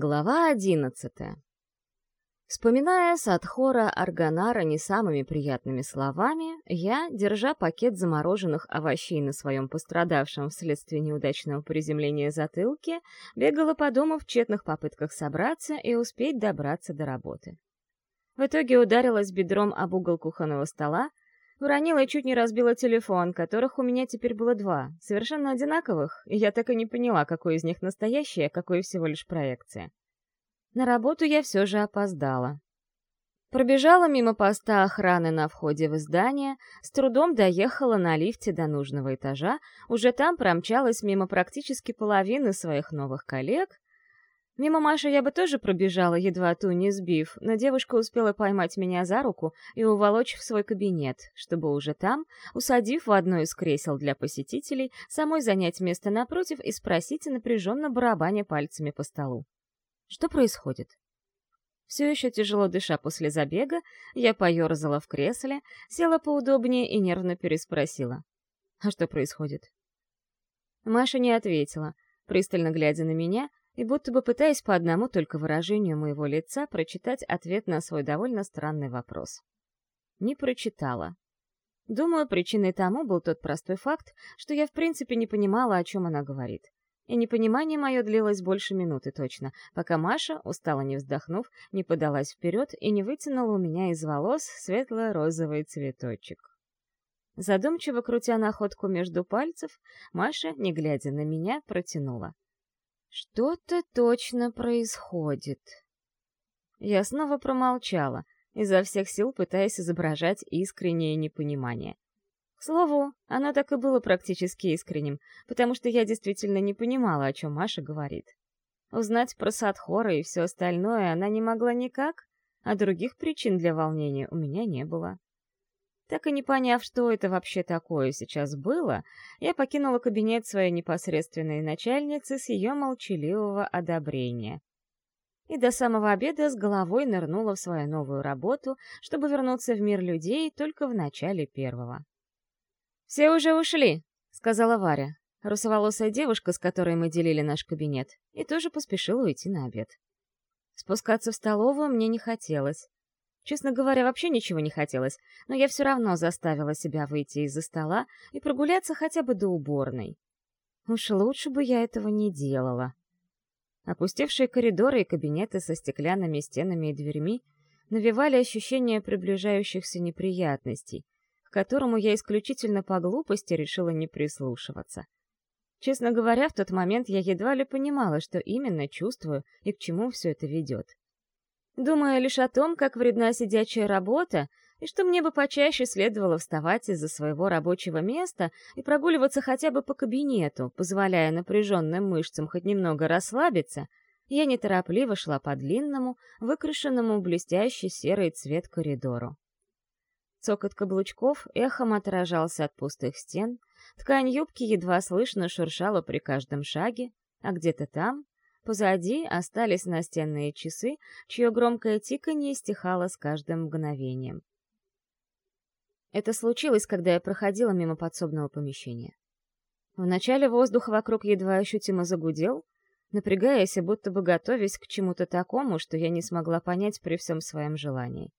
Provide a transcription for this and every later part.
Глава одиннадцатая. Вспоминая Садхора Арганара не самыми приятными словами, я, держа пакет замороженных овощей на своем пострадавшем вследствие неудачного приземления затылке, бегала по дому в тщетных попытках собраться и успеть добраться до работы. В итоге ударилась бедром об угол кухонного стола, уронила и чуть не разбила телефон, которых у меня теперь было два, совершенно одинаковых, и я так и не поняла, какой из них настоящий, а какой всего лишь проекция. На работу я все же опоздала. Пробежала мимо поста охраны на входе в здание, с трудом доехала на лифте до нужного этажа, уже там промчалась мимо практически половины своих новых коллег, Мимо Маши я бы тоже пробежала, едва ту не сбив, но девушка успела поймать меня за руку и уволочь в свой кабинет, чтобы уже там, усадив в одно из кресел для посетителей, самой занять место напротив и спросить напряженно барабаня пальцами по столу. Что происходит? Все еще тяжело дыша после забега, я поерзала в кресле, села поудобнее и нервно переспросила. «А что происходит?» Маша не ответила, пристально глядя на меня, и будто бы пытаясь по одному только выражению моего лица прочитать ответ на свой довольно странный вопрос. Не прочитала. Думаю, причиной тому был тот простой факт, что я в принципе не понимала, о чем она говорит. И непонимание мое длилось больше минуты точно, пока Маша, устало не вздохнув, не подалась вперед и не вытянула у меня из волос светло-розовый цветочек. Задумчиво крутя находку между пальцев, Маша, не глядя на меня, протянула. Что-то точно происходит. Я снова промолчала, изо всех сил пытаясь изображать искреннее непонимание. К слову, оно так и было практически искренним, потому что я действительно не понимала, о чем Маша говорит. Узнать про Садхора и все остальное она не могла никак, а других причин для волнения у меня не было. Так и не поняв, что это вообще такое сейчас было, я покинула кабинет своей непосредственной начальницы с ее молчаливого одобрения. И до самого обеда с головой нырнула в свою новую работу, чтобы вернуться в мир людей только в начале первого. «Все уже ушли», — сказала Варя, русоволосая девушка, с которой мы делили наш кабинет, и тоже поспешила уйти на обед. Спускаться в столовую мне не хотелось. Честно говоря, вообще ничего не хотелось, но я все равно заставила себя выйти из-за стола и прогуляться хотя бы до уборной. Уж лучше бы я этого не делала. Опустевшие коридоры и кабинеты со стеклянными стенами и дверьми навевали ощущение приближающихся неприятностей, к которому я исключительно по глупости решила не прислушиваться. Честно говоря, в тот момент я едва ли понимала, что именно чувствую и к чему все это ведет думая лишь о том, как вредна сидячая работа, и что мне бы почаще следовало вставать из-за своего рабочего места и прогуливаться хотя бы по кабинету, позволяя напряженным мышцам хоть немного расслабиться, я неторопливо шла по длинному, выкрашенному в блестящий серый цвет коридору. Цокот каблучков эхом отражался от пустых стен, ткань юбки едва слышно шуршала при каждом шаге, а где-то там, Позади остались настенные часы, чье громкое тиканье стихало с каждым мгновением. Это случилось, когда я проходила мимо подсобного помещения. Вначале воздух вокруг едва ощутимо загудел, напрягаясь будто бы готовясь к чему-то такому, что я не смогла понять при всем своем желании.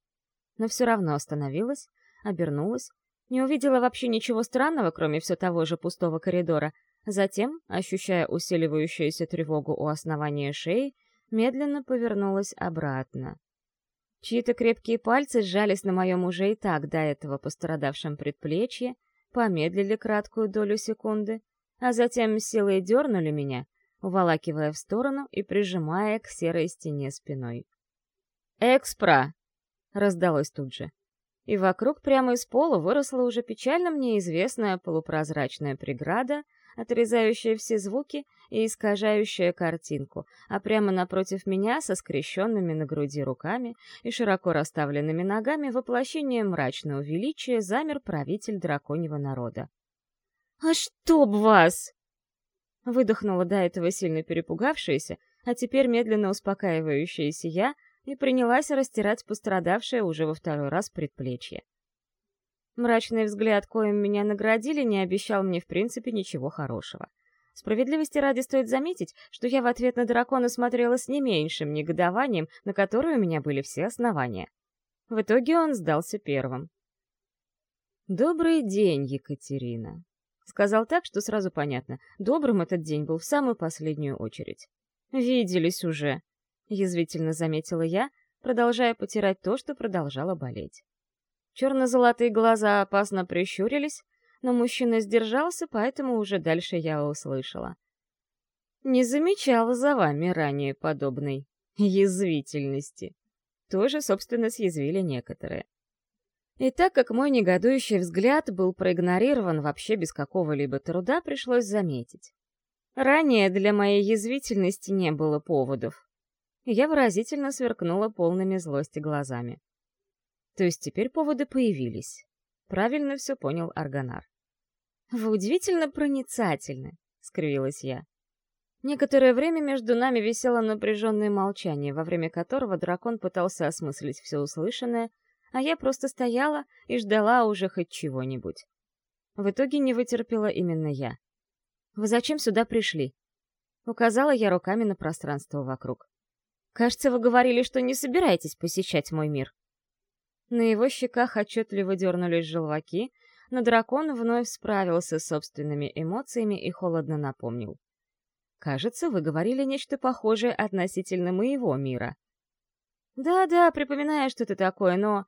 Но все равно остановилась, обернулась, не увидела вообще ничего странного, кроме все того же пустого коридора, Затем, ощущая усиливающуюся тревогу у основания шеи, медленно повернулась обратно. Чьи-то крепкие пальцы сжались на моем уже и так до этого пострадавшем предплечье, помедлили краткую долю секунды, а затем силой дернули меня, уволакивая в сторону и прижимая к серой стене спиной. «Экспра!» — раздалось тут же. И вокруг прямо из пола выросла уже печально мне известная полупрозрачная преграда — отрезающая все звуки и искажающая картинку, а прямо напротив меня со скрещенными на груди руками и широко расставленными ногами воплощение мрачного величия замер правитель драконьего народа. «А чтоб вас!» Выдохнула до этого сильно перепугавшаяся, а теперь медленно успокаивающаяся я и принялась растирать пострадавшее уже во второй раз предплечье. Мрачный взгляд, коим меня наградили, не обещал мне в принципе ничего хорошего. Справедливости ради стоит заметить, что я в ответ на дракона смотрела с не меньшим негодованием, на которое у меня были все основания. В итоге он сдался первым. «Добрый день, Екатерина», — сказал так, что сразу понятно, добрым этот день был в самую последнюю очередь. «Виделись уже», — язвительно заметила я, продолжая потирать то, что продолжало болеть. Черно-золотые глаза опасно прищурились, но мужчина сдержался, поэтому уже дальше я услышала. «Не замечала за вами ранее подобной язвительности». Тоже, собственно, съязвили некоторые. И так как мой негодующий взгляд был проигнорирован вообще без какого-либо труда, пришлось заметить. Ранее для моей язвительности не было поводов. Я выразительно сверкнула полными злости глазами. То есть теперь поводы появились. Правильно все понял Аргонар. «Вы удивительно проницательны», — скривилась я. Некоторое время между нами висело напряженное молчание, во время которого дракон пытался осмыслить все услышанное, а я просто стояла и ждала уже хоть чего-нибудь. В итоге не вытерпела именно я. «Вы зачем сюда пришли?» Указала я руками на пространство вокруг. «Кажется, вы говорили, что не собираетесь посещать мой мир». На его щеках отчетливо дернулись желваки, но дракон вновь справился с собственными эмоциями и холодно напомнил. «Кажется, вы говорили нечто похожее относительно моего мира». «Да-да, припоминаю что-то такое, но...»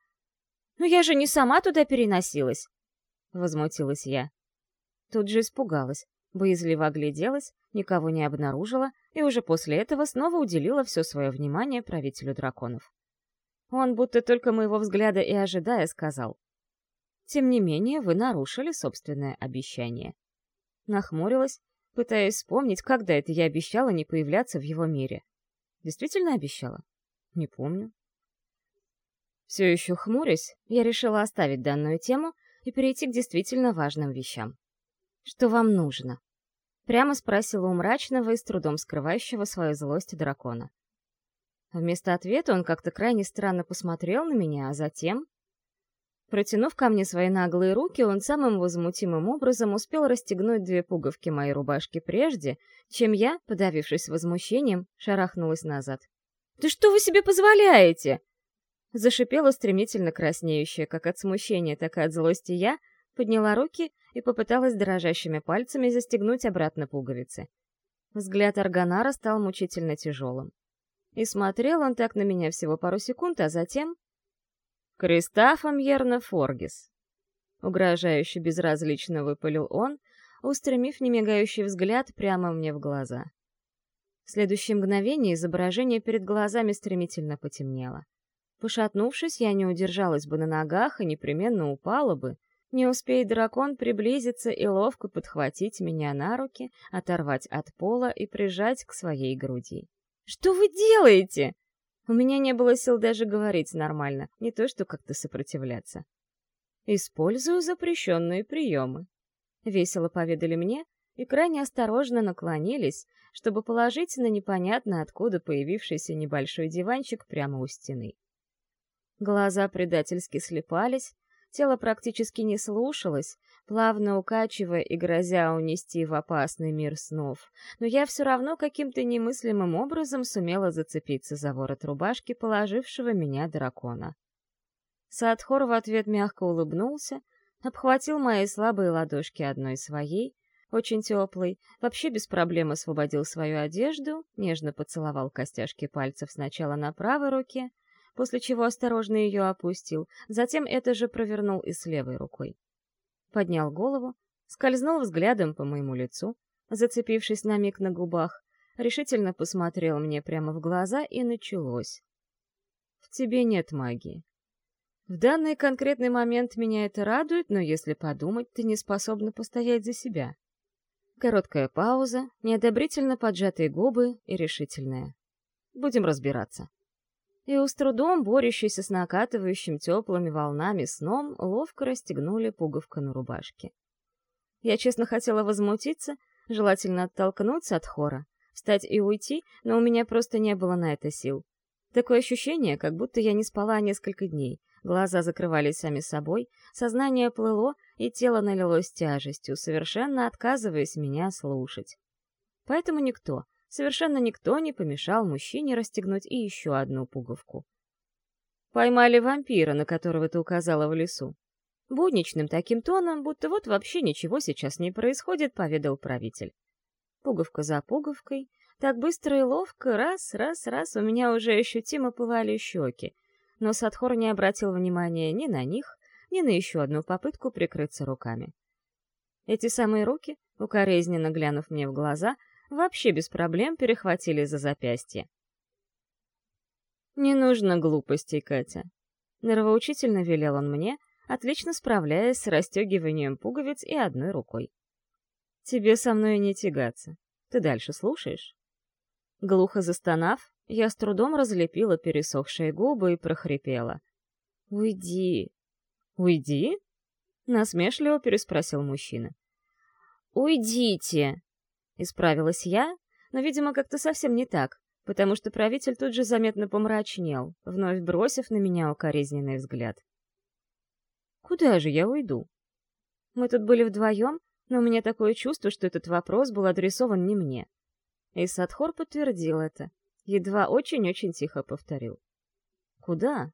«Но я же не сама туда переносилась!» — возмутилась я. Тут же испугалась, боязливо огляделась, никого не обнаружила и уже после этого снова уделила все свое внимание правителю драконов. Он, будто только моего взгляда и ожидая, сказал — тем не менее, вы нарушили собственное обещание. Нахмурилась, пытаясь вспомнить, когда это я обещала не появляться в его мире. Действительно обещала? Не помню. Все еще хмурясь, я решила оставить данную тему и перейти к действительно важным вещам. «Что вам нужно?» Прямо спросила у мрачного и с трудом скрывающего свою злость дракона. Вместо ответа он как-то крайне странно посмотрел на меня, а затем Протянув ко мне свои наглые руки, он самым возмутимым образом успел расстегнуть две пуговки моей рубашки прежде, чем я, подавившись возмущением, шарахнулась назад. «Да что вы себе позволяете?» Зашипела стремительно краснеющая, как от смущения, так и от злости я, подняла руки и попыталась дрожащими пальцами застегнуть обратно пуговицы. Взгляд Арганара стал мучительно тяжелым. И смотрел он так на меня всего пару секунд, а затем «Кристофом Ерна Форгис!» Угрожающе безразлично выпалил он, устремив немигающий взгляд прямо мне в глаза. В следующее мгновение изображение перед глазами стремительно потемнело. Пошатнувшись, я не удержалась бы на ногах и непременно упала бы, не успеет дракон приблизиться и ловко подхватить меня на руки, оторвать от пола и прижать к своей груди. «Что вы делаете?» У меня не было сил даже говорить нормально, не то что как-то сопротивляться. «Использую запрещенные приемы», — весело поведали мне и крайне осторожно наклонились, чтобы положить на непонятно откуда появившийся небольшой диванчик прямо у стены. Глаза предательски слепались, тело практически не слушалось, плавно укачивая и грозя унести в опасный мир снов, но я все равно каким-то немыслимым образом сумела зацепиться за ворот рубашки, положившего меня дракона. Садхор в ответ мягко улыбнулся, обхватил мои слабые ладошки одной своей, очень теплый, вообще без проблем освободил свою одежду, нежно поцеловал костяшки пальцев сначала на правой руке, после чего осторожно ее опустил, затем это же провернул и с левой рукой. Поднял голову, скользнул взглядом по моему лицу, зацепившись на миг на губах, решительно посмотрел мне прямо в глаза и началось. «В тебе нет магии. В данный конкретный момент меня это радует, но если подумать, ты не способна постоять за себя». Короткая пауза, неодобрительно поджатые губы и решительная. «Будем разбираться» и с трудом борющийся с накатывающим теплыми волнами сном, ловко расстегнули пуговку на рубашке. Я честно хотела возмутиться, желательно оттолкнуться от хора, встать и уйти, но у меня просто не было на это сил. Такое ощущение, как будто я не спала несколько дней. Глаза закрывались сами собой, сознание плыло, и тело налилось тяжестью, совершенно отказываясь меня слушать. Поэтому никто, совершенно никто не помешал мужчине расстегнуть и еще одну пуговку. «Поймали вампира, на которого ты указала в лесу». Будничным таким тоном, будто вот вообще ничего сейчас не происходит, поведал правитель. Пуговка за пуговкой, так быстро и ловко, раз, раз, раз, у меня уже ощутимо пылали щеки, но Садхор не обратил внимания ни на них, ни на еще одну попытку прикрыться руками. Эти самые руки, укоризненно глянув мне в глаза, вообще без проблем перехватили за запястье. «Не нужно глупостей, Катя», — нервоучительно велел он мне, отлично справляясь с расстегиванием пуговиц и одной рукой. «Тебе со мной не тягаться. Ты дальше слушаешь?» Глухо застонав, я с трудом разлепила пересохшие губы и прохрипела. «Уйди!» «Уйди?» — насмешливо переспросил мужчина. «Уйдите!» — исправилась я, но, видимо, как-то совсем не так, потому что правитель тут же заметно помрачнел, вновь бросив на меня укоризненный взгляд. «Куда же я уйду?» Мы тут были вдвоем, но у меня такое чувство, что этот вопрос был адресован не мне. И Садхор подтвердил это, едва очень-очень тихо повторил. «Куда?»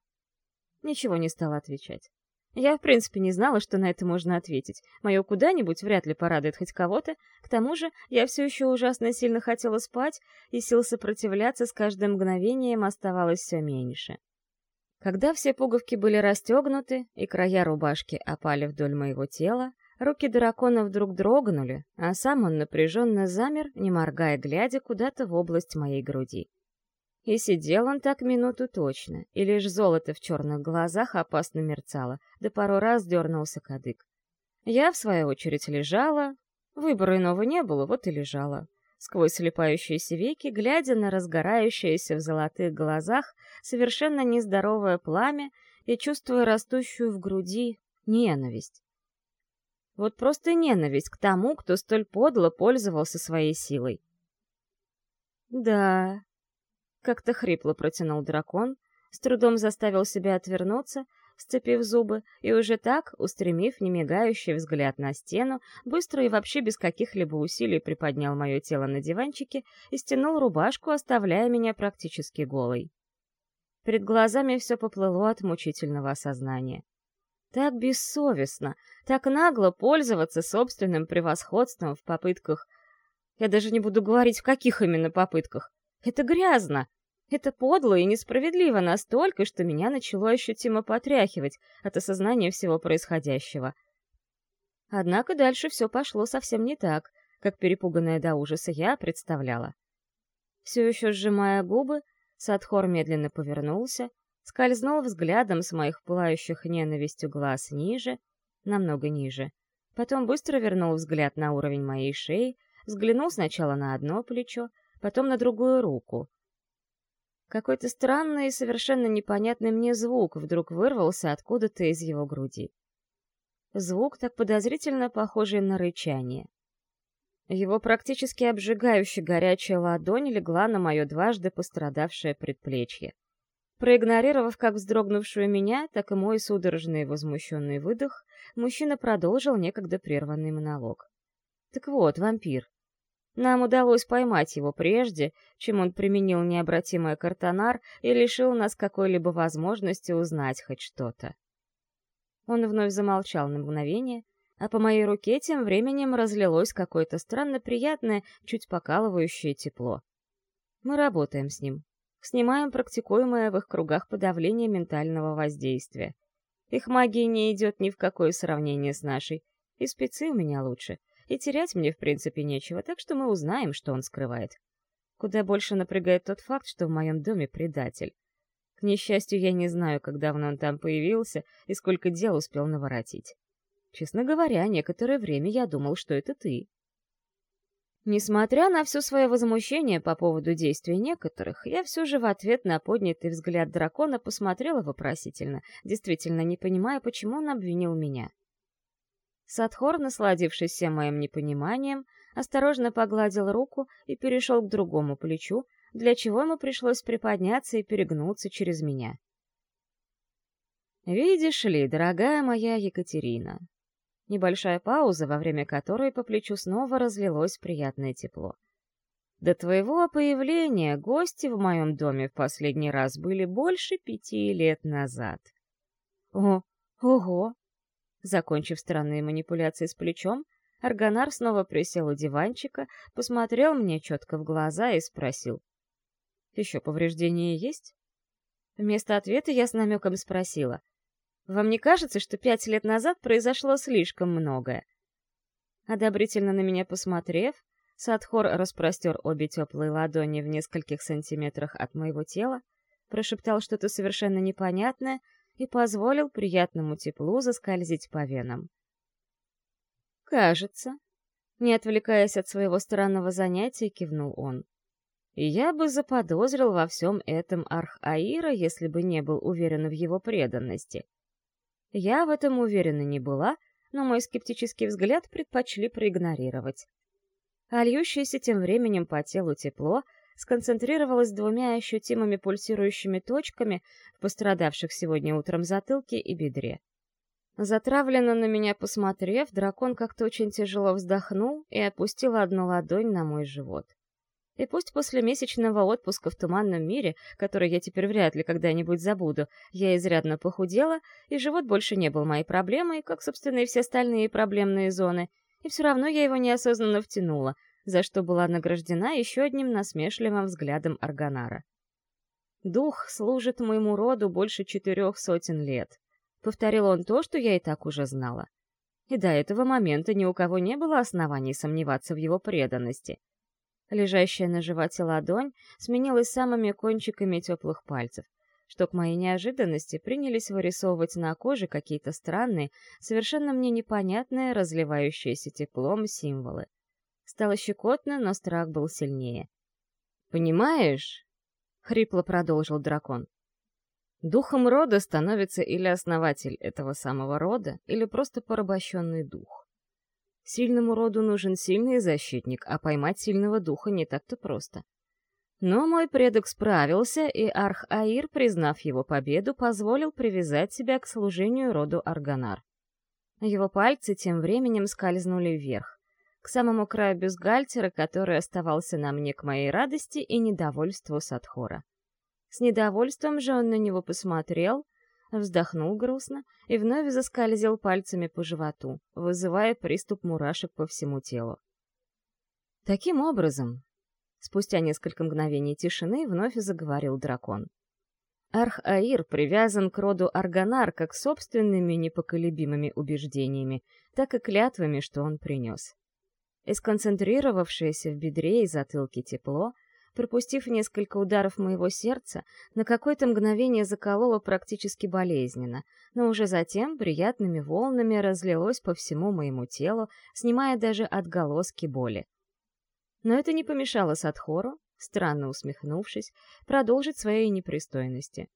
Ничего не стал отвечать. Я, в принципе, не знала, что на это можно ответить. Мое куда-нибудь вряд ли порадует хоть кого-то. К тому же, я все еще ужасно сильно хотела спать, и сил сопротивляться с каждым мгновением оставалось все меньше. Когда все пуговки были расстегнуты, и края рубашки опали вдоль моего тела, руки дракона вдруг дрогнули, а сам он напряженно замер, не моргая, глядя куда-то в область моей груди. И сидел он так минуту точно, и лишь золото в черных глазах опасно мерцало, да пару раз дернулся кадык. Я, в свою очередь, лежала. Выбора иного не было, вот и лежала. Сквозь слепающиеся веки, глядя на разгорающееся в золотых глазах совершенно нездоровое пламя и чувствуя растущую в груди ненависть. Вот просто ненависть к тому, кто столь подло пользовался своей силой. Да, как-то хрипло протянул дракон, с трудом заставил себя отвернуться, сцепив зубы, и уже так, устремив немигающий взгляд на стену, быстро и вообще без каких-либо усилий приподнял мое тело на диванчике и стянул рубашку, оставляя меня практически голой. Перед глазами все поплыло от мучительного осознания. Так бессовестно, так нагло пользоваться собственным превосходством в попытках... Я даже не буду говорить, в каких именно попытках. Это грязно, это подло и несправедливо настолько, что меня начало ощутимо потряхивать от осознания всего происходящего. Однако дальше все пошло совсем не так, как перепуганная до ужаса я представляла. Все еще сжимая губы, Садхор медленно повернулся, скользнул взглядом с моих пылающих ненавистью глаз ниже, намного ниже. Потом быстро вернул взгляд на уровень моей шеи, взглянул сначала на одно плечо, потом на другую руку — какой-то странный и совершенно непонятный мне звук вдруг вырвался откуда-то из его груди. Звук, так подозрительно похожий на рычание. Его практически обжигающе горячая ладонь легла на мое дважды пострадавшее предплечье. Проигнорировав как вздрогнувшую меня, так и мой судорожный возмущенный выдох, мужчина продолжил некогда прерванный монолог. «Так вот, вампир, нам удалось поймать его прежде, чем он применил необратимый картонар и лишил нас какой-либо возможности узнать хоть что-то. Он вновь замолчал на мгновение, а по моей руке тем временем разлилось какое-то странно приятное, чуть покалывающее тепло. Мы работаем с ним. Снимаем практикуемое в их кругах подавление ментального воздействия. Их магия не идет ни в какое сравнение с нашей, и спецы у меня лучше — и терять мне, в принципе, нечего, так что мы узнаем, что он скрывает. Куда больше напрягает тот факт, что в моем доме предатель. К несчастью, я не знаю, как давно он там появился и сколько дел успел наворотить. Честно говоря, некоторое время я думал, что это ты. Несмотря на все свое возмущение по поводу действий некоторых, я все же в ответ на поднятый взгляд дракона посмотрела вопросительно, действительно не понимая, почему он обвинил меня. Садхор, насладившись всем моим непониманием, осторожно погладил руку и перешел к другому плечу, для чего ему пришлось приподняться и перегнуться через меня. «Видишь ли, дорогая моя Екатерина...» Небольшая пауза, во время которой по плечу снова разлилось приятное тепло. До твоего появления гости в моем доме в последний раз были больше пяти лет назад. О, ого! Закончив странные манипуляции с плечом, Аргонар снова присел у диванчика, посмотрел мне четко в глаза и спросил. «Еще повреждения есть?» Вместо ответа я с намеком спросила. «Вам не кажется, что пять лет назад произошло слишком многое?» Одобрительно на меня посмотрев, Садхор распростер обе теплые ладони в нескольких сантиметрах от моего тела, прошептал что-то совершенно непонятное и позволил приятному теплу заскользить по венам. «Кажется», — не отвлекаясь от своего странного занятия, кивнул он. Я бы заподозрил во всем этом Арх-Аира, если бы не был уверен в его преданности. Я в этом уверена не была, но мой скептический взгляд предпочли проигнорировать. А тем временем по телу тепло сконцентрировалось двумя ощутимыми пульсирующими точками в пострадавших сегодня утром затылке и бедре. Затравленно на меня посмотрев, дракон как-то очень тяжело вздохнул и опустил одну ладонь на мой живот. И пусть после месячного отпуска в туманном мире, который я теперь вряд ли когда-нибудь забуду, я изрядно похудела, и живот больше не был моей проблемой, как, собственно, и все остальные проблемные зоны, и все равно я его неосознанно втянула, за что была награждена еще одним насмешливым взглядом Арганара. «Дух служит моему роду больше четырех сотен лет», — повторил он то, что я и так уже знала. И до этого момента ни у кого не было оснований сомневаться в его преданности — Лежащая на животе ладонь сменилась самыми кончиками теплых пальцев, что к моей неожиданности принялись вырисовывать на коже какие-то странные, совершенно мне непонятные, разливающиеся теплом символы. Стало щекотно, но страх был сильнее. «Понимаешь?» — хрипло продолжил дракон. «Духом рода становится или основатель этого самого рода, или просто порабощенный дух. Сильному роду нужен сильный защитник, а поймать сильного духа не так-то просто. Но мой предок справился, и Арх-Аир, признав его победу, позволил привязать себя к служению роду Арганар. Его пальцы тем временем скользнули вверх, к самому краю бюстгальтера, который оставался на мне к моей радости и недовольству Садхора. С недовольством же он на него посмотрел — вздохнул грустно и вновь заскользил пальцами по животу, вызывая приступ мурашек по всему телу. Таким образом, спустя несколько мгновений тишины вновь заговорил дракон. Арх-Аир привязан к роду Арганар как собственными непоколебимыми убеждениями, так и клятвами, что он принес. И сконцентрировавшееся в бедре и затылке тепло — пропустив несколько ударов моего сердца, на какое-то мгновение закололо практически болезненно, но уже затем приятными волнами разлилось по всему моему телу, снимая даже отголоски боли. Но это не помешало Садхору, странно усмехнувшись, продолжить свои непристойности.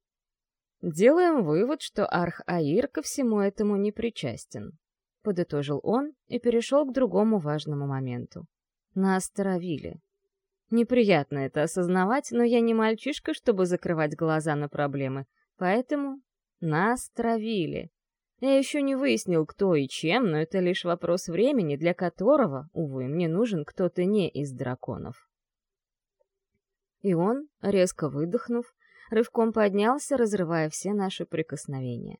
«Делаем вывод, что Арх-Аир ко всему этому не причастен», — подытожил он и перешел к другому важному моменту. Нас травили. Неприятно это осознавать, но я не мальчишка, чтобы закрывать глаза на проблемы, поэтому нас травили. Я еще не выяснил, кто и чем, но это лишь вопрос времени, для которого, увы, мне нужен кто-то не из драконов. И он, резко выдохнув, рывком поднялся, разрывая все наши прикосновения.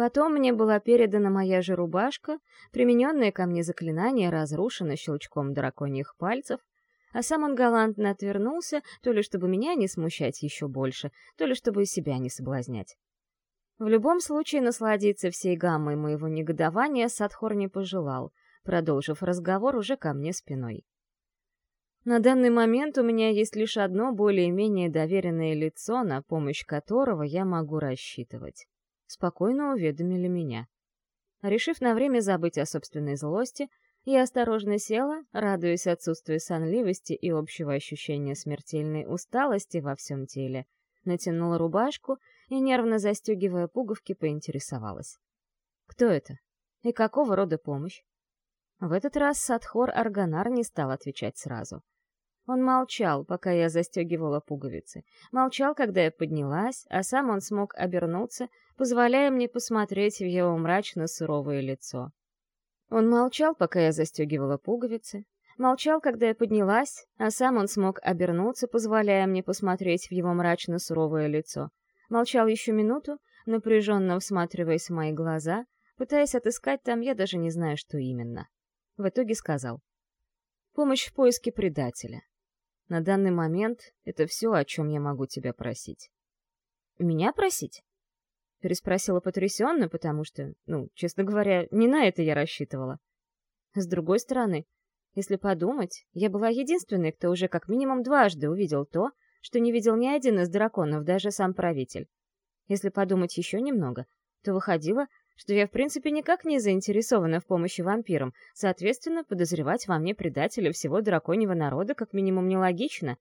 Потом мне была передана моя же рубашка, примененное ко мне заклинание разрушено щелчком драконьих пальцев, а сам он галантно отвернулся, то ли чтобы меня не смущать еще больше, то ли чтобы себя не соблазнять. В любом случае насладиться всей гаммой моего негодования Садхор не пожелал, продолжив разговор уже ко мне спиной. На данный момент у меня есть лишь одно более-менее доверенное лицо, на помощь которого я могу рассчитывать. Спокойно уведомили меня. Решив на время забыть о собственной злости, я осторожно села, радуясь отсутствию сонливости и общего ощущения смертельной усталости во всем теле, натянула рубашку и, нервно застегивая пуговки, поинтересовалась. «Кто это? И какого рода помощь?» В этот раз Садхор Арганар не стал отвечать сразу. Он молчал, пока я застегивала пуговицы. Молчал, когда я поднялась, а сам он смог обернуться, позволяя мне посмотреть в его мрачно-суровое лицо. Он молчал, пока я застегивала пуговицы, Молчал, когда я поднялась, а сам он смог обернуться, позволяя мне посмотреть в его мрачно-суровое лицо. Молчал еще минуту, напряженно всматриваясь в мои глаза, пытаясь отыскать там, я даже не знаю, что именно. В итоге сказал. «Помощь в поиске предателя. На данный момент это все, о чем я могу тебя просить». «Меня просить?» Переспросила потрясенно, потому что, ну, честно говоря, не на это я рассчитывала. С другой стороны, если подумать, я была единственной, кто уже как минимум дважды увидел то, что не видел ни один из драконов, даже сам правитель. Если подумать еще немного, то выходило, что я в принципе никак не заинтересована в помощи вампирам, соответственно, подозревать во мне предателя всего драконьего народа как минимум нелогично.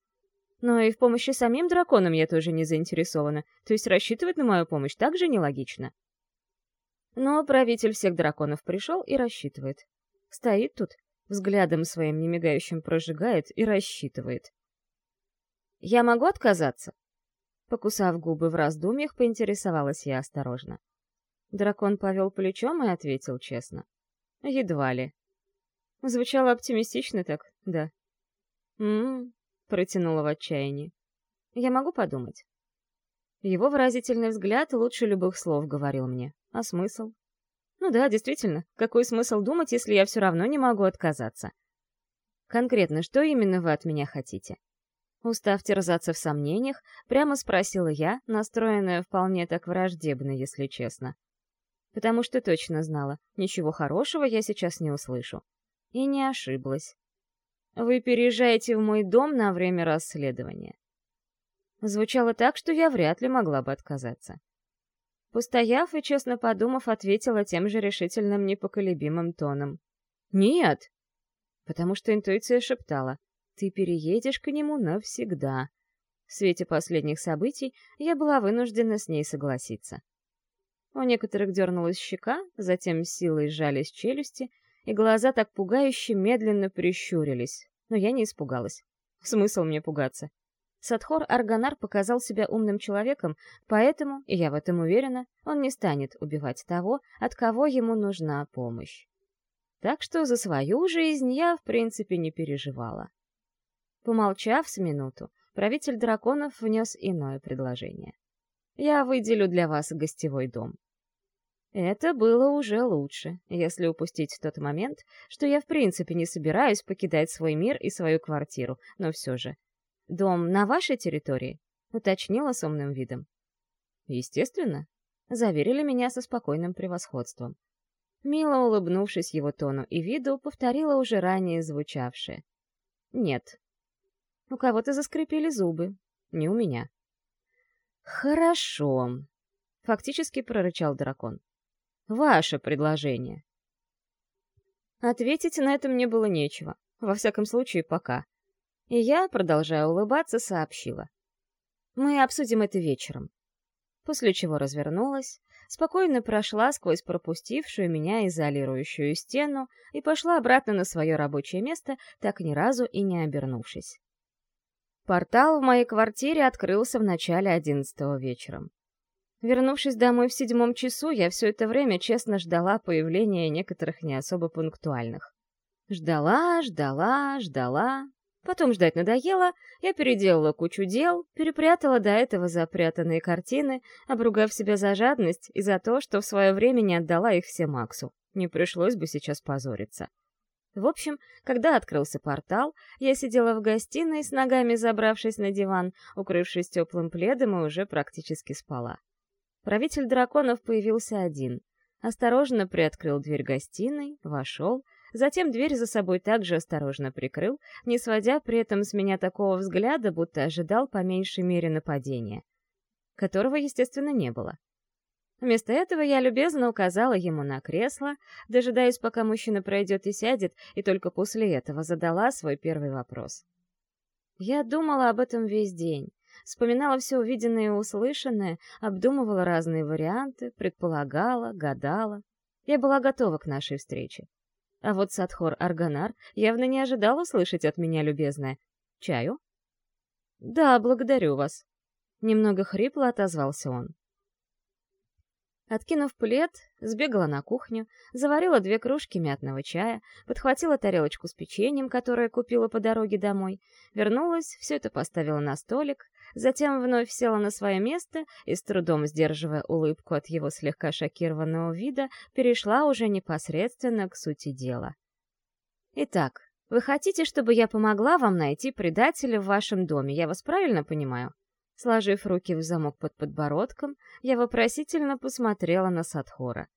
Но и в помощи самим драконам я тоже не заинтересована, то есть рассчитывать на мою помощь также нелогично. Но правитель всех драконов пришел и рассчитывает. Стоит тут, взглядом своим немигающим прожигает и рассчитывает. «Я могу отказаться?» Покусав губы в раздумьях, поинтересовалась я осторожно. Дракон повел плечом и ответил честно. «Едва ли». Звучало оптимистично так, да. «М-м-м», протянула в отчаянии. «Я могу подумать?» Его выразительный взгляд лучше любых слов говорил мне. А смысл? Ну да, действительно, какой смысл думать, если я все равно не могу отказаться? Конкретно, что именно вы от меня хотите? Устав терзаться в сомнениях, прямо спросила я, настроенная вполне так враждебно, если честно. Потому что точно знала, ничего хорошего я сейчас не услышу. И не ошиблась. Вы переезжаете в мой дом на время расследования. Звучало так, что я вряд ли могла бы отказаться. Постояв и честно подумав, ответила тем же решительным, непоколебимым тоном. «Нет!» Потому что интуиция шептала. «Ты переедешь к нему навсегда». В свете последних событий я была вынуждена с ней согласиться. У некоторых дернулась щека, затем силой сжались челюсти, и глаза так пугающе медленно прищурились. Но я не испугалась. Смысл мне пугаться? Садхор Арганар показал себя умным человеком, поэтому, и я в этом уверена, он не станет убивать того, от кого ему нужна помощь. Так что за свою жизнь я, в принципе, не переживала. Помолчав с минуту, правитель драконов внес иное предложение. «Я выделю для вас гостевой дом». Это было уже лучше, если упустить тот момент, что я в принципе не собираюсь покидать свой мир и свою квартиру, но все же «Дом на вашей территории?» — уточнила с умным видом. «Естественно», — заверили меня со спокойным превосходством. Мило улыбнувшись его тону и виду, повторила уже ранее звучавшее. «Нет». У кого-то заскрипели зубы. Не у меня. «Хорошо», — фактически прорычал дракон. «Ваше предложение». Ответить на это мне было нечего. Во всяком случае, пока. И я, продолжая улыбаться, сообщила. «Мы обсудим это вечером». После чего развернулась, спокойно прошла сквозь пропустившую меня изолирующую стену и пошла обратно на свое рабочее место, так ни разу и не обернувшись. Портал в моей квартире открылся в начале одиннадцатого вечером. Вернувшись домой в седьмом часу, я все это время честно ждала появления некоторых не особо пунктуальных. Ждала, ждала, ждала, Потом ждать надоело, я переделала кучу дел, перепрятала до этого запрятанные картины, обругав себя за жадность и за то, что в свое время не отдала их все Максу. Не пришлось бы сейчас позориться. В общем, когда открылся портал, я сидела в гостиной, с ногами забравшись на диван, укрывшись теплым пледом и уже практически спала. Правитель драконов появился один. Осторожно приоткрыл дверь гостиной, вошел — Затем дверь за собой также осторожно прикрыл, не сводя при этом с меня такого взгляда, будто ожидал по меньшей мере нападения, которого, естественно, не было. Вместо этого я любезно указала ему на кресло, дожидаясь, пока мужчина пройдет и сядет, и только после этого задала свой первый вопрос. Я думала об этом весь день, вспоминала все увиденное и услышанное, обдумывала разные варианты, предполагала, гадала. Я была готова к нашей встрече. А вот Садхор Арганар явно не ожидал услышать от меня любезное. «Чаю?» «Да, благодарю вас», — немного хрипло отозвался он. Откинув плед, сбегала на кухню, заварила две кружки мятного чая, подхватила тарелочку с печеньем, которое купила по дороге домой, вернулась, все это поставила на столик, затем вновь села на свое место и, с трудом сдерживая улыбку от его слегка шокированного вида, перешла уже непосредственно к сути дела. «Итак, вы хотите, чтобы я помогла вам найти предателя в вашем доме, я вас правильно понимаю?» Сложив руки в замок под подбородком, я вопросительно посмотрела на Садхора.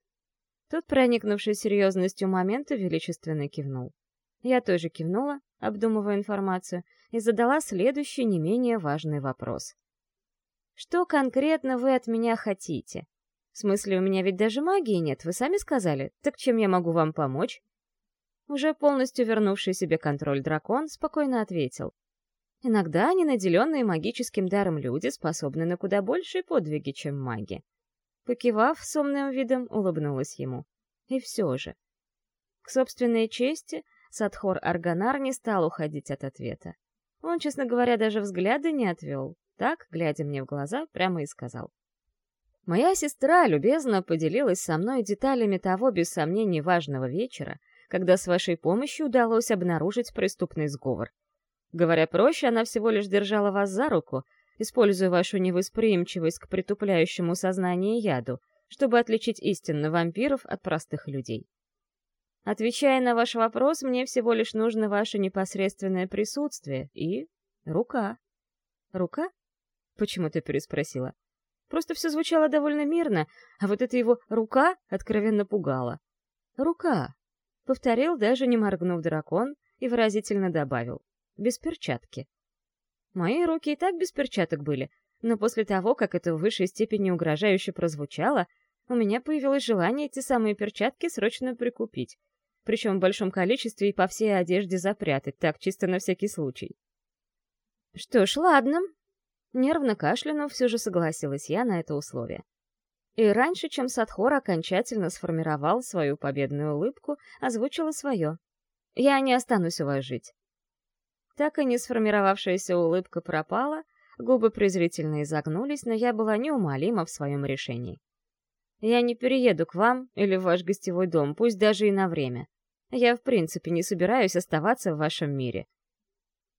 Тот, проникнувший серьезностью момента, величественно кивнул. Я тоже кивнула, обдумывая информацию, и задала следующий не менее важный вопрос. «Что конкретно вы от меня хотите? В смысле, у меня ведь даже магии нет, вы сами сказали. Так чем я могу вам помочь?» Уже полностью вернувший себе контроль дракон спокойно ответил. Иногда ненаделенные магическим даром люди способны на куда большие подвиги, чем маги. Покивав с умным видом, улыбнулась ему. И все же. К собственной чести, Садхор Арганар не стал уходить от ответа. Он, честно говоря, даже взгляда не отвел. Так, глядя мне в глаза, прямо и сказал. Моя сестра любезно поделилась со мной деталями того, без сомнений, важного вечера, когда с вашей помощью удалось обнаружить преступный сговор — Говоря проще, она всего лишь держала вас за руку, используя вашу невосприимчивость к притупляющему сознание яду, чтобы отличить истинно вампиров от простых людей. Отвечая на ваш вопрос, мне всего лишь нужно ваше непосредственное присутствие и... рука. Рука? Почему ты переспросила? Просто все звучало довольно мирно, а вот эта его «рука» откровенно пугала. «Рука», — повторил, даже не моргнув дракон, и выразительно добавил без перчатки. Мои руки и так без перчаток были, но после того, как это в высшей степени угрожающе прозвучало, у меня появилось желание эти самые перчатки срочно прикупить. Причем в большом количестве и по всей одежде запрятать, так чисто на всякий случай. Что ж, ладно. Нервно кашлянув, все же согласилась я на это условие. И раньше, чем Садхор окончательно сформировал свою победную улыбку, озвучила свое. Я не останусь у вас жить. Так и не сформировавшаяся улыбка пропала, губы презрительно изогнулись, но я была неумолима в своем решении. Я не перееду к вам или в ваш гостевой дом, пусть даже и на время. Я, в принципе, не собираюсь оставаться в вашем мире.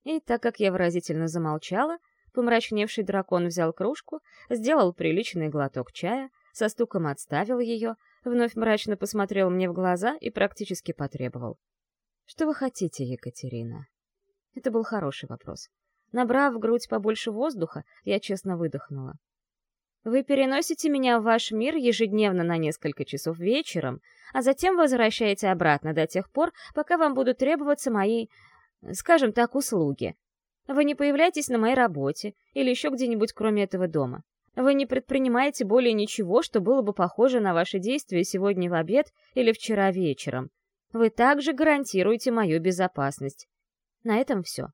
И так как я выразительно замолчала, помрачневший дракон взял кружку, сделал приличный глоток чая, со стуком отставил ее, вновь мрачно посмотрел мне в глаза и практически потребовал. «Что вы хотите, Екатерина?» Это был хороший вопрос. Набрав в грудь побольше воздуха, я честно выдохнула. Вы переносите меня в ваш мир ежедневно на несколько часов вечером, а затем возвращаете обратно до тех пор, пока вам будут требоваться мои, скажем так, услуги. Вы не появляетесь на моей работе или еще где-нибудь кроме этого дома. Вы не предпринимаете более ничего, что было бы похоже на ваши действия сегодня в обед или вчера вечером. Вы также гарантируете мою безопасность. На этом все.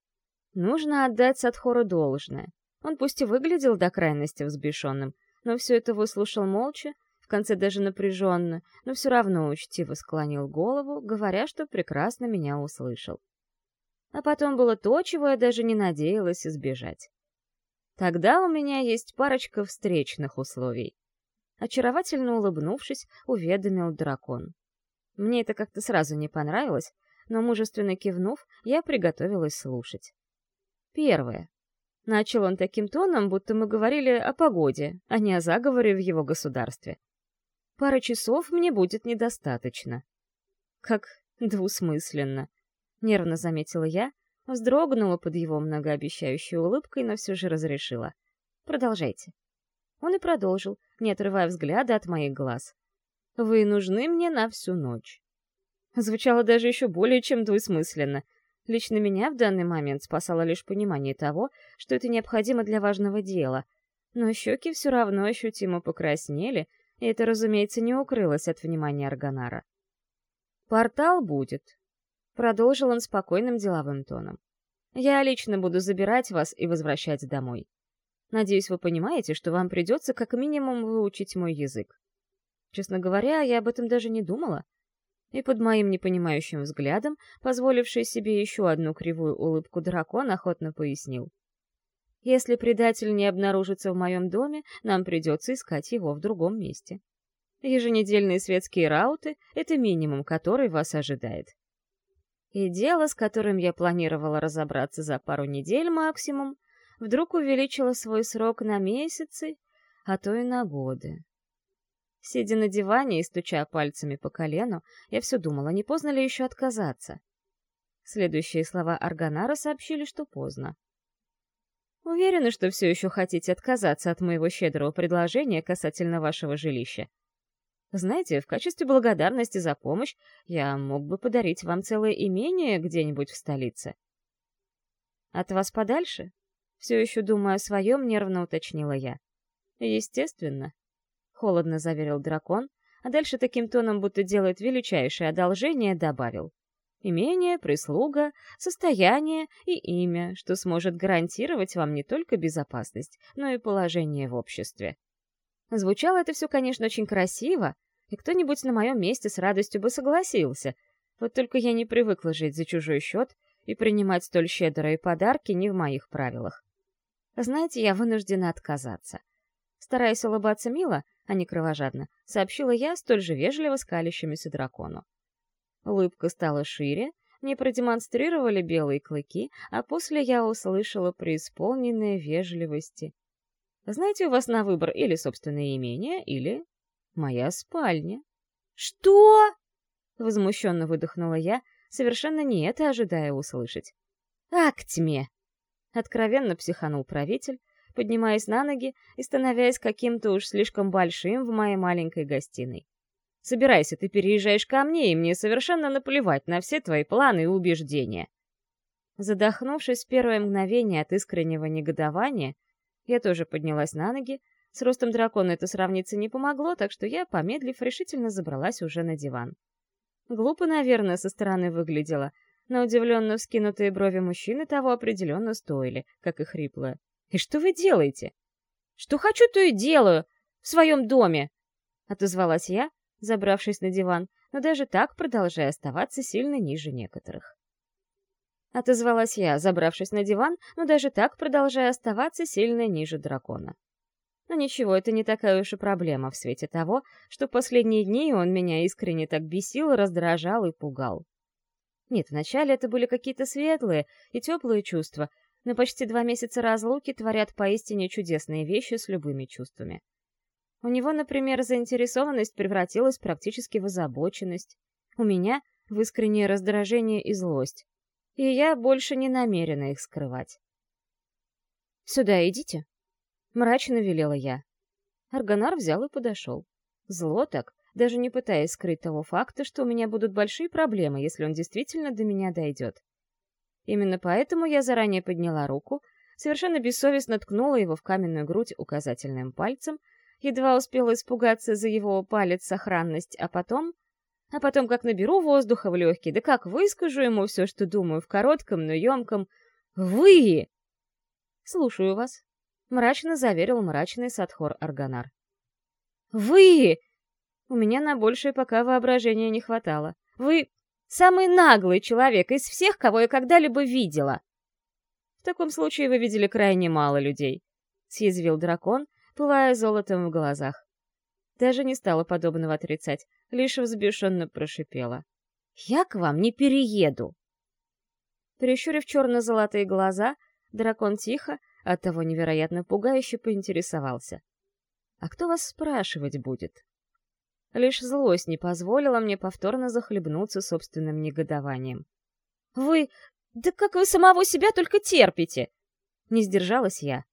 Нужно отдать Садхору должное. Он пусть и выглядел до крайности взбешенным, но все это выслушал молча, в конце даже напряженно, но все равно учтиво склонил голову, говоря, что прекрасно меня услышал. А потом было то, чего я даже не надеялась избежать. Тогда у меня есть парочка встречных условий. Очаровательно улыбнувшись, уведомил дракон. Мне это как-то сразу не понравилось, но мужественно кивнув, я приготовилась слушать. Первое. Начал он таким тоном, будто мы говорили о погоде, а не о заговоре в его государстве. Пары часов мне будет недостаточно. Как двусмысленно. Нервно заметила я, вздрогнула под его многообещающей улыбкой, но все же разрешила. Продолжайте. Он и продолжил, не отрывая взгляда от моих глаз. «Вы нужны мне на всю ночь. Звучало даже еще более чем двусмысленно. Лично меня в данный момент спасало лишь понимание того, что это необходимо для важного дела. Но щеки все равно ощутимо покраснели, и это, разумеется, не укрылось от внимания Арганара. «Портал будет», — продолжил он спокойным деловым тоном. «Я лично буду забирать вас и возвращать домой. Надеюсь, вы понимаете, что вам придется как минимум выучить мой язык. Честно говоря, я об этом даже не думала и под моим непонимающим взглядом, позволивший себе еще одну кривую улыбку дракон, охотно пояснил. «Если предатель не обнаружится в моем доме, нам придется искать его в другом месте». Еженедельные светские рауты — это минимум, который вас ожидает. И дело, с которым я планировала разобраться за пару недель максимум, вдруг увеличило свой срок на месяцы, а то и на годы. Сидя на диване и стуча пальцами по колену, я все думала, не поздно ли еще отказаться. Следующие слова Арганара сообщили, что поздно. Уверены, что все еще хотите отказаться от моего щедрого предложения касательно вашего жилища. Знаете, в качестве благодарности за помощь я мог бы подарить вам целое имение где-нибудь в столице. От вас подальше? Все еще думая о своем, нервно уточнила я. Естественно. Холодно заверил дракон, а дальше таким тоном, будто делает величайшее одолжение, добавил. Имение, прислуга, состояние и имя, что сможет гарантировать вам не только безопасность, но и положение в обществе. Звучало это все, конечно, очень красиво, и кто-нибудь на моем месте с радостью бы согласился. Вот только я не привыкла жить за чужой счет, и принимать столь щедрые подарки не в моих правилах. Знаете, я вынуждена отказаться. Стараясь улыбаться мило, а не кровожадно, сообщила я столь же вежливо скалящемуся дракону. Улыбка стала шире, мне продемонстрировали белые клыки, а после я услышала преисполненные вежливости. Знаете, у вас на выбор или собственное имение, или моя спальня. Что? Возмущенно выдохнула я, совершенно не это ожидая услышать. А к тьме! Откровенно психанул правитель, поднимаясь на ноги и становясь каким-то уж слишком большим в моей маленькой гостиной. «Собирайся, ты переезжаешь ко мне, и мне совершенно наплевать на все твои планы и убеждения». Задохнувшись в первое мгновение от искреннего негодования, я тоже поднялась на ноги. С ростом дракона это сравниться не помогло, так что я, помедлив, решительно забралась уже на диван. Глупо, наверное, со стороны выглядело, но удивленно вскинутые брови мужчины того определенно стоили, как и хриплое. «И что вы делаете?» «Что хочу, то и делаю! В своем доме!» — отозвалась я, забравшись на диван, но даже так продолжая оставаться сильно ниже некоторых. Отозвалась я, забравшись на диван, но даже так продолжая оставаться сильно ниже дракона. Но ничего, это не такая уж и проблема в свете того, что последние дни он меня искренне так бесил, раздражал и пугал. Нет, вначале это были какие-то светлые и теплые чувства, но почти два месяца разлуки творят поистине чудесные вещи с любыми чувствами. У него, например, заинтересованность превратилась практически в озабоченность, у меня — в искреннее раздражение и злость и я больше не намерена их скрывать. «Сюда идите», — мрачно велела я. Аргонар взял и подошел. Зло так, даже не пытаясь скрыть того факта, что у меня будут большие проблемы, если он действительно до меня дойдет. Именно поэтому я заранее подняла руку, совершенно бессовестно ткнула его в каменную грудь указательным пальцем, едва успела испугаться за его палец сохранность, а потом а потом как наберу воздуха в легкие, да как выскажу ему все, что думаю, в коротком, но емком «Вы!» «Слушаю вас», — мрачно заверил мрачный Садхор Арганар. «Вы!» У меня на большее пока воображения не хватало. «Вы самый наглый человек из всех, кого я когда-либо видела!» «В таком случае вы видели крайне мало людей», — съязвил дракон, пылая золотом в глазах. Даже не стала подобного отрицать, лишь взбешенно прошипела. «Я к вам не перееду!» Прищурив черно-золотые глаза, дракон тихо, оттого невероятно пугающе поинтересовался. «А кто вас спрашивать будет?» Лишь злость не позволила мне повторно захлебнуться собственным негодованием. «Вы... Да как вы самого себя только терпите!» Не сдержалась я.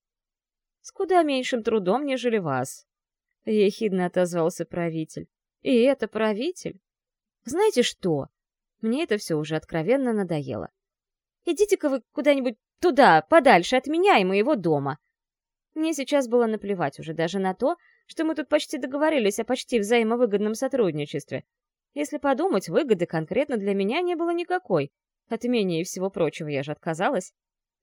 «С куда меньшим трудом, нежели вас», — ехидно отозвался правитель. «И это правитель? Знаете что? Мне это все уже откровенно надоело. Идите-ка вы куда-нибудь туда, подальше от меня и моего дома». Мне сейчас было наплевать уже даже на то, что мы тут почти договорились о почти взаимовыгодном сотрудничестве. Если подумать, выгоды конкретно для меня не было никакой. От имения и всего прочего я же отказалась.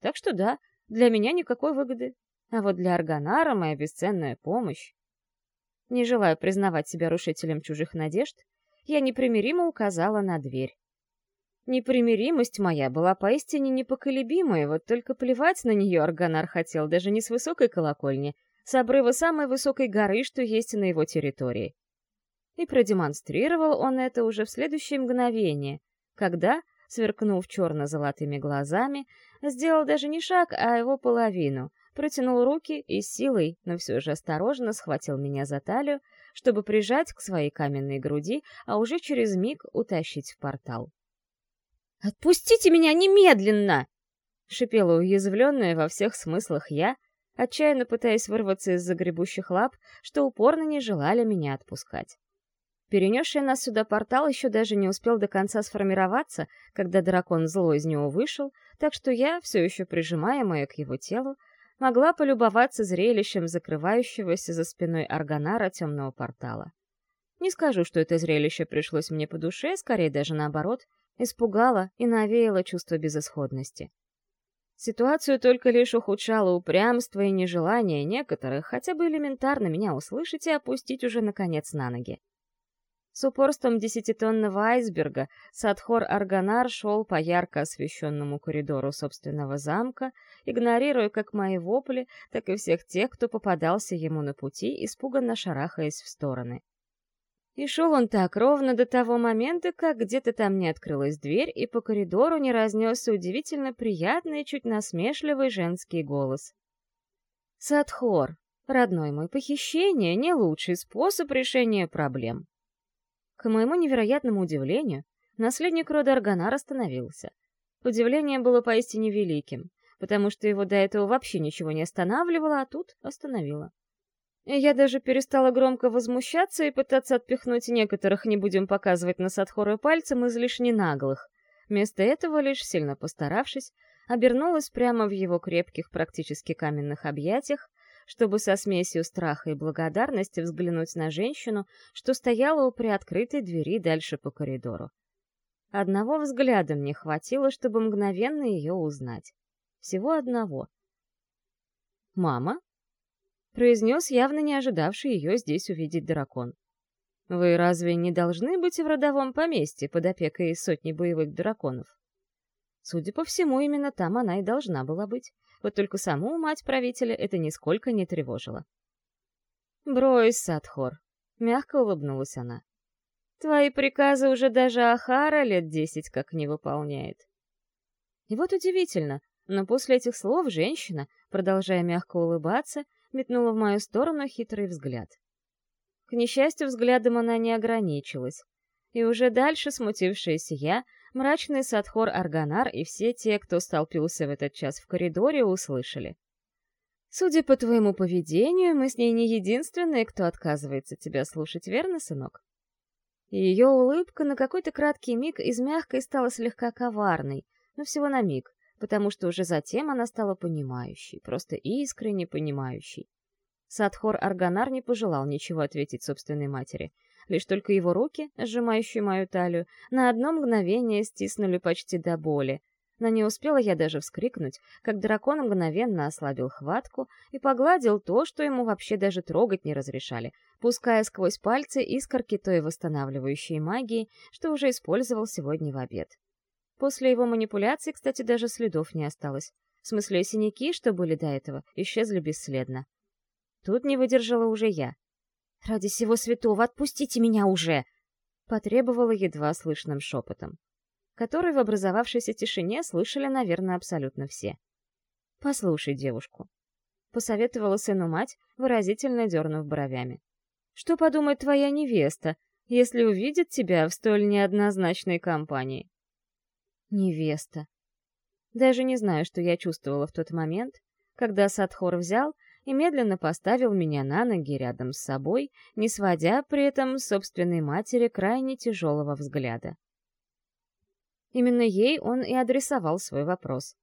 Так что да, для меня никакой выгоды. А вот для Арганара моя бесценная помощь. Не желая признавать себя рушителем чужих надежд, я непримиримо указала на дверь. Непримиримость моя была поистине непоколебимой, вот только плевать на нее Арганар хотел даже не с высокой колокольни, с обрыва самой высокой горы, что есть на его территории. И продемонстрировал он это уже в следующее мгновение, когда, сверкнув черно-золотыми глазами, сделал даже не шаг, а его половину, протянул руки и силой, но все же осторожно схватил меня за талию, чтобы прижать к своей каменной груди, а уже через миг утащить в портал. «Отпустите меня немедленно!» — шипела уязвленная во всех смыслах я, отчаянно пытаясь вырваться из загребущих лап, что упорно не желали меня отпускать. Перенесший нас сюда портал еще даже не успел до конца сформироваться, когда дракон зло из него вышел, так что я, все еще прижимаемая к его телу, могла полюбоваться зрелищем закрывающегося за спиной Арганара темного портала. Не скажу, что это зрелище пришлось мне по душе, скорее даже наоборот, испугало и навеяло чувство безысходности. Ситуацию только лишь ухудшало упрямство и нежелание некоторых хотя бы элементарно меня услышать и опустить уже наконец на ноги. С упорством десятитонного айсберга Садхор Арганар шел по ярко освещенному коридору собственного замка, игнорируя как мои вопли, так и всех тех, кто попадался ему на пути, испуганно шарахаясь в стороны. И шел он так ровно до того момента, как где-то там не открылась дверь, и по коридору не разнесся удивительно приятный, чуть насмешливый женский голос. «Садхор, родной мой, похищение — не лучший способ решения проблем. К моему невероятному удивлению, наследник рода Арганар остановился. Удивление было поистине великим, потому что его до этого вообще ничего не останавливало, а тут остановило. Я даже перестала громко возмущаться и пытаться отпихнуть некоторых, не будем показывать на Садхору пальцем, излишне наглых. Вместо этого, лишь сильно постаравшись, обернулась прямо в его крепких, практически каменных объятиях, чтобы со смесью страха и благодарности взглянуть на женщину, что стояла у приоткрытой двери дальше по коридору. Одного взгляда мне хватило, чтобы мгновенно ее узнать. Всего одного. «Мама?» — произнес явно не ожидавший ее здесь увидеть дракон. «Вы разве не должны быть в родовом поместье под опекой сотни боевых драконов?» Судя по всему, именно там она и должна была быть. Вот только саму мать правителя это нисколько не тревожило. «Брось, Садхор», — мягко улыбнулась она. «Твои приказы уже даже Ахара лет десять как не выполняет». И вот удивительно, но после этих слов женщина, продолжая мягко улыбаться, метнула в мою сторону хитрый взгляд. К несчастью, взглядом она не ограничилась. И уже дальше смутившаяся я мрачный Садхор Арганар и все те, кто столпился в этот час в коридоре, услышали. «Судя по твоему поведению, мы с ней не единственные, кто отказывается тебя слушать, верно, сынок?» Ее улыбка на какой-то краткий миг из мягкой стала слегка коварной, но всего на миг, потому что уже затем она стала понимающей, просто искренне понимающей. Садхор Арганар не пожелал ничего ответить собственной матери — лишь только его руки, сжимающие мою талию, на одно мгновение стиснули почти до боли. Но не успела я даже вскрикнуть, как дракон мгновенно ослабил хватку и погладил то, что ему вообще даже трогать не разрешали, пуская сквозь пальцы искорки той восстанавливающей магии, что уже использовал сегодня в обед. После его манипуляций, кстати, даже следов не осталось. В смысле, синяки, что были до этого, исчезли бесследно. Тут не выдержала уже я. «Ради всего святого, отпустите меня уже!» Потребовала едва слышным шепотом, который в образовавшейся тишине слышали, наверное, абсолютно все. «Послушай девушку», — посоветовала сыну мать, выразительно дернув бровями. «Что подумает твоя невеста, если увидит тебя в столь неоднозначной компании?» «Невеста», даже не знаю, что я чувствовала в тот момент, когда Садхор взял и медленно поставил меня на ноги рядом с собой, не сводя при этом собственной матери крайне тяжелого взгляда. Именно ей он и адресовал свой вопрос.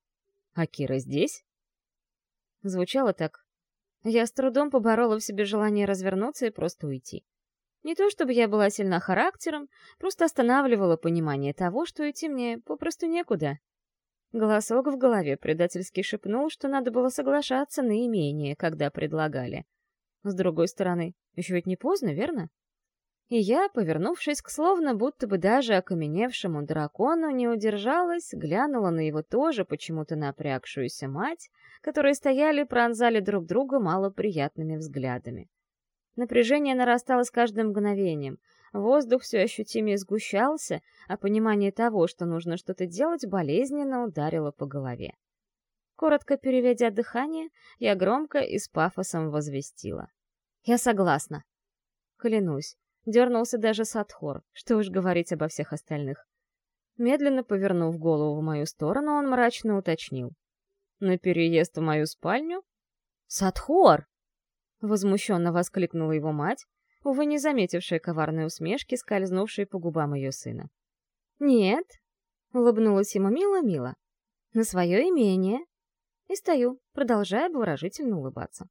«А Кира здесь?» Звучало так. Я с трудом поборола в себе желание развернуться и просто уйти. Не то чтобы я была сильна характером, просто останавливала понимание того, что идти мне попросту некуда. Голосок в голове предательски шепнул, что надо было соглашаться на имение, когда предлагали. С другой стороны, еще ведь не поздно, верно? И я, повернувшись к словно будто бы даже окаменевшему дракону, не удержалась, глянула на его тоже почему-то напрягшуюся мать, которые стояли пронзали друг друга малоприятными взглядами. Напряжение нарастало с каждым мгновением, Воздух все ощутимее сгущался, а понимание того, что нужно что-то делать, болезненно ударило по голове. Коротко переведя дыхание, я громко и с пафосом возвестила. «Я согласна». Клянусь, дернулся даже Садхор, что уж говорить обо всех остальных. Медленно повернув голову в мою сторону, он мрачно уточнил. «На переезд в мою спальню?» «Садхор!» — возмущенно воскликнула его мать, увы, не заметившая коварной усмешки, скользнувшей по губам ее сына. «Нет», — улыбнулась ему мило-мило, — «на свое имение». И стою, продолжая обворожительно улыбаться.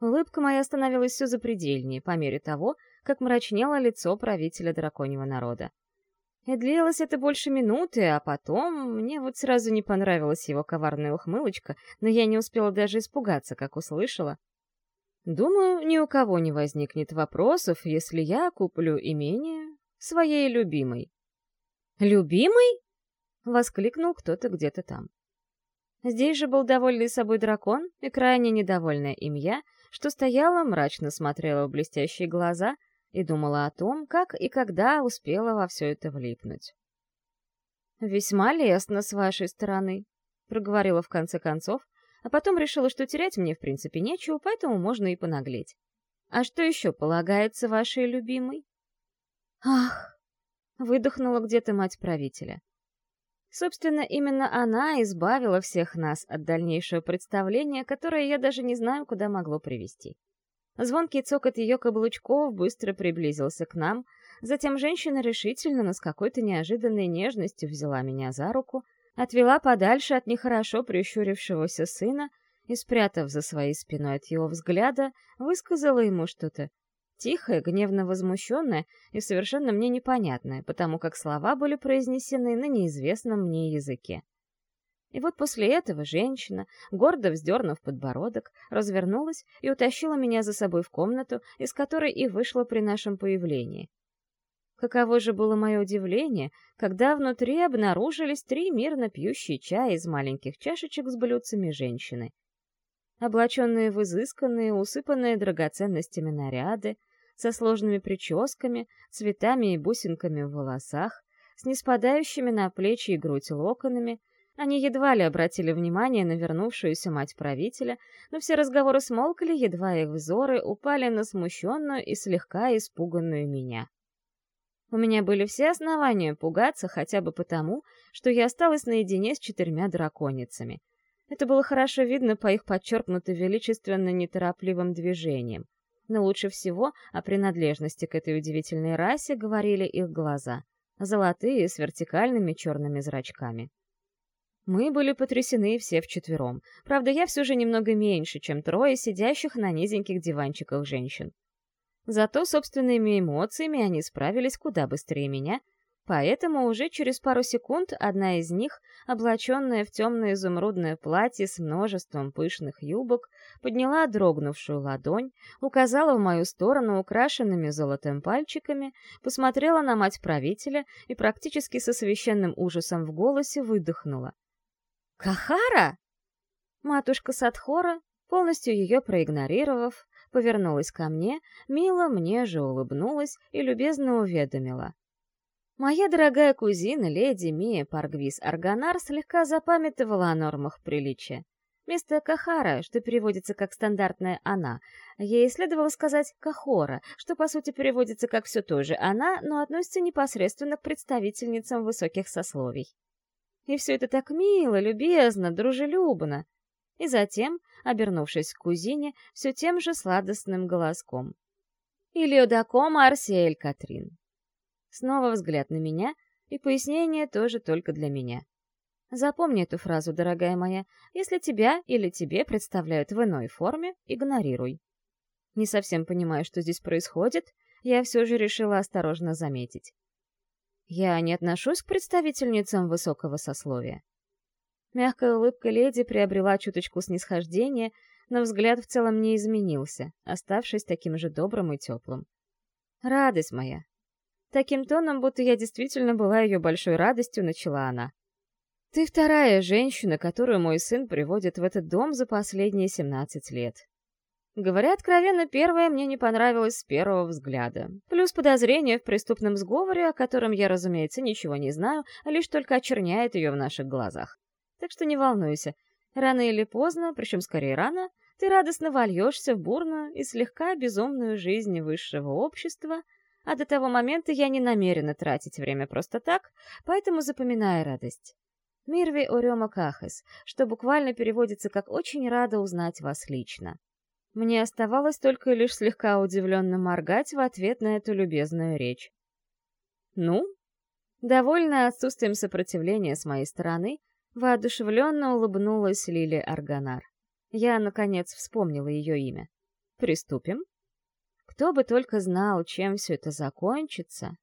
Улыбка моя становилась все запредельнее по мере того, как мрачнело лицо правителя драконьего народа. И длилось это больше минуты, а потом мне вот сразу не понравилась его коварная ухмылочка, но я не успела даже испугаться, как услышала. Думаю, ни у кого не возникнет вопросов, если я куплю имение своей любимой. «Любимый?» — воскликнул кто-то где-то там. Здесь же был довольный собой дракон и крайне недовольная им я, что стояла, мрачно смотрела в блестящие глаза — и думала о том, как и когда успела во все это влипнуть. «Весьма лестно с вашей стороны», — проговорила в конце концов, а потом решила, что терять мне в принципе нечего, поэтому можно и понаглеть. «А что еще полагается вашей любимой?» «Ах!» — выдохнула где-то мать правителя. Собственно, именно она избавила всех нас от дальнейшего представления, которое я даже не знаю, куда могло привести. Звонкий цокот ее каблучков быстро приблизился к нам, затем женщина решительно, но с какой-то неожиданной нежностью взяла меня за руку, отвела подальше от нехорошо прищурившегося сына и, спрятав за своей спиной от его взгляда, высказала ему что-то тихое, гневно возмущенное и совершенно мне непонятное, потому как слова были произнесены на неизвестном мне языке. И вот после этого женщина, гордо вздернув подбородок, развернулась и утащила меня за собой в комнату, из которой и вышла при нашем появлении. Каково же было мое удивление, когда внутри обнаружились три мирно пьющие чай из маленьких чашечек с блюдцами женщины. Облаченные в изысканные, усыпанные драгоценностями наряды, со сложными прическами, цветами и бусинками в волосах, с неспадающими на плечи и грудь локонами, они едва ли обратили внимание на вернувшуюся мать правителя, но все разговоры смолкли, едва их взоры упали на смущенную и слегка испуганную меня. У меня были все основания пугаться хотя бы потому, что я осталась наедине с четырьмя драконицами. Это было хорошо видно по их подчеркнуто величественно неторопливым движениям. Но лучше всего о принадлежности к этой удивительной расе говорили их глаза, золотые с вертикальными черными зрачками. Мы были потрясены все вчетвером. Правда, я все же немного меньше, чем трое сидящих на низеньких диванчиках женщин. Зато собственными эмоциями они справились куда быстрее меня, поэтому уже через пару секунд одна из них, облаченная в темное изумрудное платье с множеством пышных юбок, подняла дрогнувшую ладонь, указала в мою сторону украшенными золотом пальчиками, посмотрела на мать правителя и практически со священным ужасом в голосе выдохнула. «Кахара?» Матушка Садхора, полностью ее проигнорировав, повернулась ко мне, мило мне же улыбнулась и любезно уведомила. Моя дорогая кузина, леди Мия Паргвис Арганар, слегка запамятовала о нормах приличия. Вместо Кахара, что переводится как стандартная «она», ей следовало сказать «кахора», что по сути переводится как все то же «она», но относится непосредственно к представительницам высоких сословий. И все это так мило, любезно, дружелюбно. И затем, обернувшись к кузине, все тем же сладостным голоском. «Илиодакома Арсиэль Катрин». Снова взгляд на меня, и пояснение тоже только для меня. Запомни эту фразу, дорогая моя. Если тебя или тебе представляют в иной форме, игнорируй. Не совсем понимая, что здесь происходит, я все же решила осторожно заметить. Я не отношусь к представительницам высокого сословия. Мягкая улыбка леди приобрела чуточку снисхождения, но взгляд в целом не изменился, оставшись таким же добрым и теплым. «Радость моя!» Таким тоном, будто я действительно была ее большой радостью, начала она. «Ты вторая женщина, которую мой сын приводит в этот дом за последние семнадцать лет. Говоря откровенно, первое мне не понравилось с первого взгляда. Плюс подозрение в преступном сговоре, о котором я, разумеется, ничего не знаю, а лишь только очерняет ее в наших глазах. Так что не волнуйся. Рано или поздно, причем скорее рано, ты радостно вольешься в бурную и слегка безумную жизнь высшего общества, а до того момента я не намерена тратить время просто так, поэтому запоминай радость. Мирви Орема Кахес, что буквально переводится как «очень рада узнать вас лично». Мне оставалось только лишь слегка удивленно моргать в ответ на эту любезную речь. «Ну?» Довольная отсутствием сопротивления с моей стороны, воодушевленно улыбнулась Лили Арганар. Я, наконец, вспомнила ее имя. «Приступим?» Кто бы только знал, чем все это закончится,